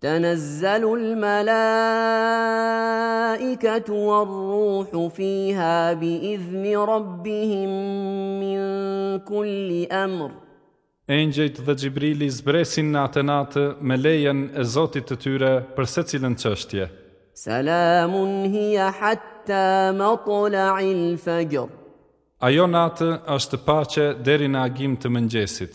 Tanazzalu al-malaikatu war-ruhu fiha bi idhni rabbihim min kulli amr. Engjëjt dhe Xhibrili zbresin në atë natë me lejen e Zotit të tyre për secilën çështje. Salamun hiya hatta matla'il fajr. Ajo natë është paqe deri në agim të mëngjesit.